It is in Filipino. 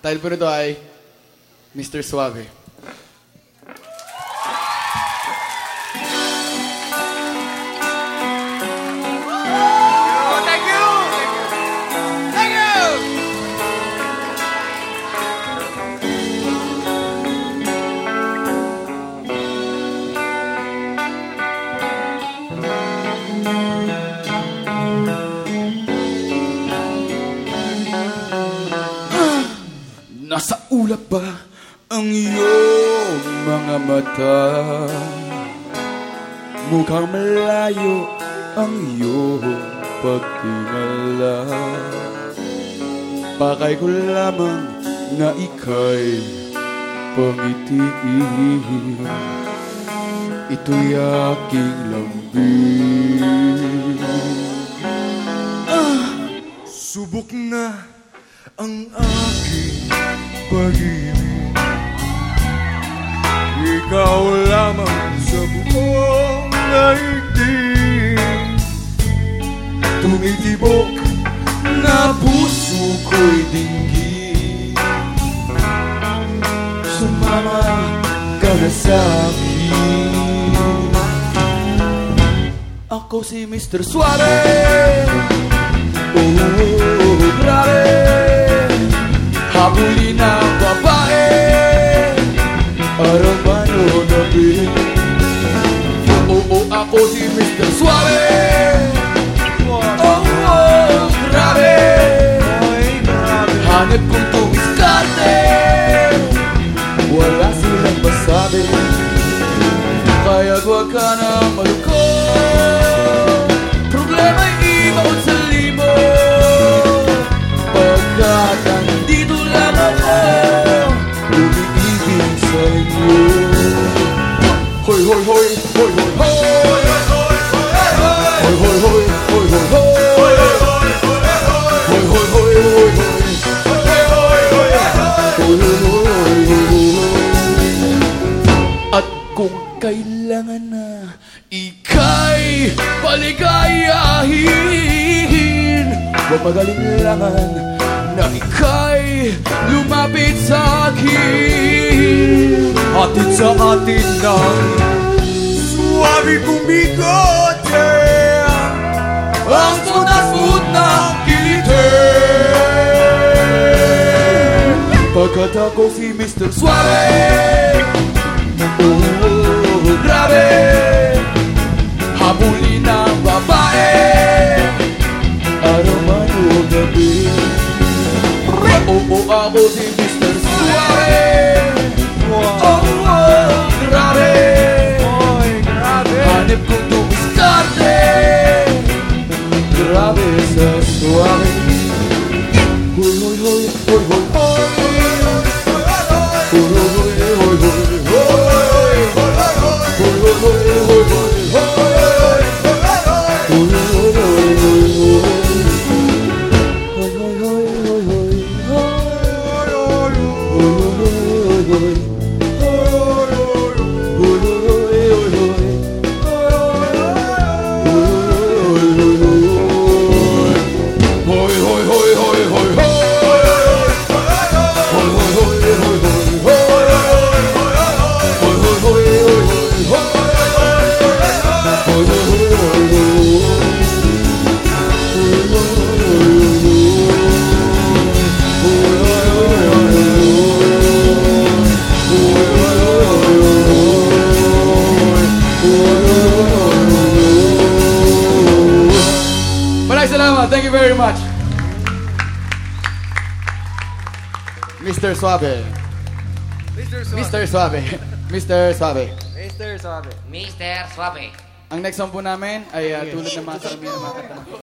Dahil po nito ay Mr. Suave. Nasa ulap ba ang iyong mga mata? Mukhang malayo ang iyong pagtingala. Pakay ko lamang na ika'y pangitiin. Ito'y aking lambing. Subok na ang aking pag-ibig Ikaw lamang sa buong daigdig. Tumitibok na puso ko'y dinggin Sumama ka na sa Ako si Mr. Suave Oh, grabe Habulin ang babae. Araw man o gabi? Oo, ako si Mr. Suave Oh, oh, grabe. Hanap kong tumiskarte. Wala silang masabi. Kaya huwag ka na malungkot Hoy Hoy, hoy, hoy, hoy, hoy, hoy Hoy, hoy, hoy, hoy, hoy At kung kailangan na ika'y paligayahin Huwag magalinlangan na ika'y lumapit sa akin Atid sa atin ng Suwabe kumigote Ang sunat-sud ng kilite Pagkat ako si Mr. Suave Oh, grabe Habulin ng babae Araw man o gabi Oo, ako si Mr. suave. Uy, uy. Thank you very much. Mr. Suave. Mr. Suave. Mr. Suave. Mr. Suave. Mr. Suave. Mr. Suave. Ang next song po namin ay uh, tulad ng mga karamihan ng mga kanta.